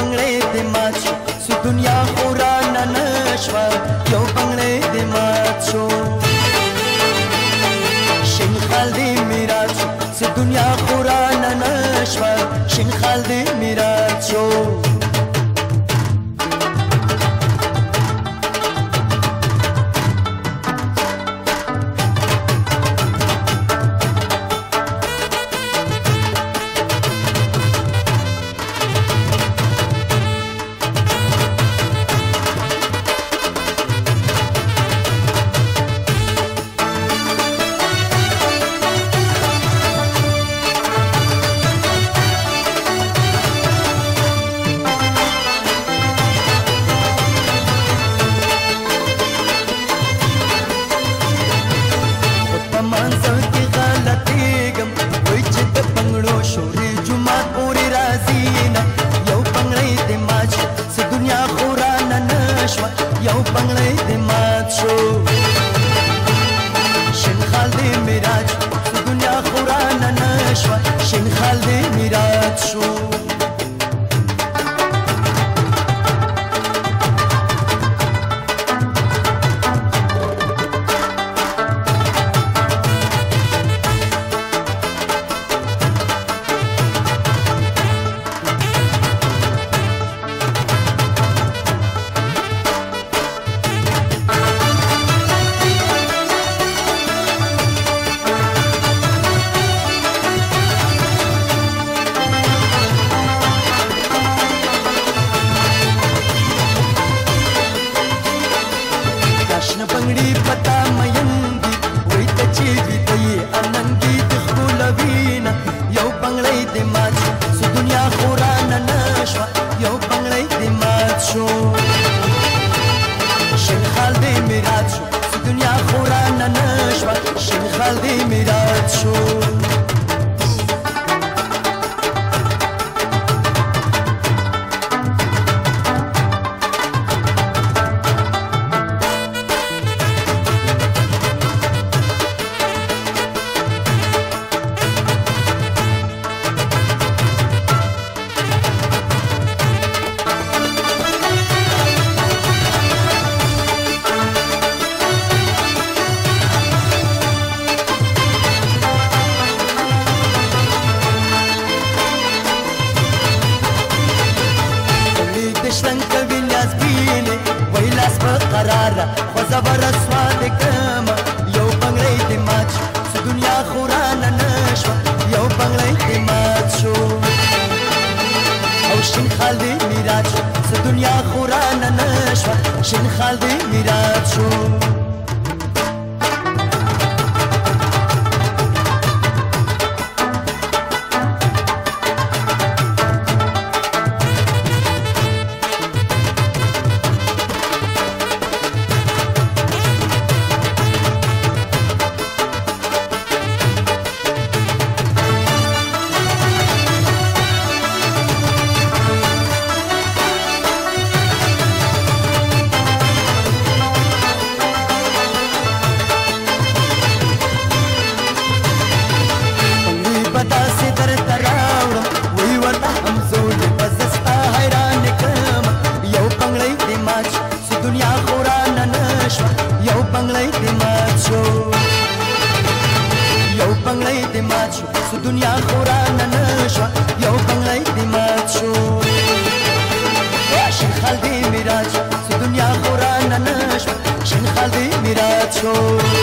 بنگړې د مات شو سو دنیا خورا نن شوا یو بنگړې د مات شو شین خال دې میرا شو سو دنیا خورا نن شوا شین خال دې میرا شو منزل کې غلطېږم وای چې د پنګړو شورې جمعات پورې راځي نه یو پنګړې دې مات شو څه دنیا خورا نه نشوه یو پنګړې دې مات شو شنه بنګړي پتا مېن دي وای ته چې دې ته امنګي د خپل وینا یو بنګړي دې مات سو دنیا خورانه نشو یو بنګړي دې مات شو شین خال دې میرات شو دنیا خورانه نشو شین خال دې میرات شو شلنګ کوي لاس بینه وای لاس په قراره خو زبر اسوا د کم یو بنگړی د ماچ څه دنیا خورانه نشو یو بنگړی د ماچ شو او شین خال دی میراج څه دنیا خورانه نشو شین خال دی میراج شو پنګړی د ماچو یو پنګړی د ماچو سو دنیا خورا نن شو یو پنګړی د ماچو شین خال دی میراج سو دنیا خورا نن شو شین خال دی میراج شو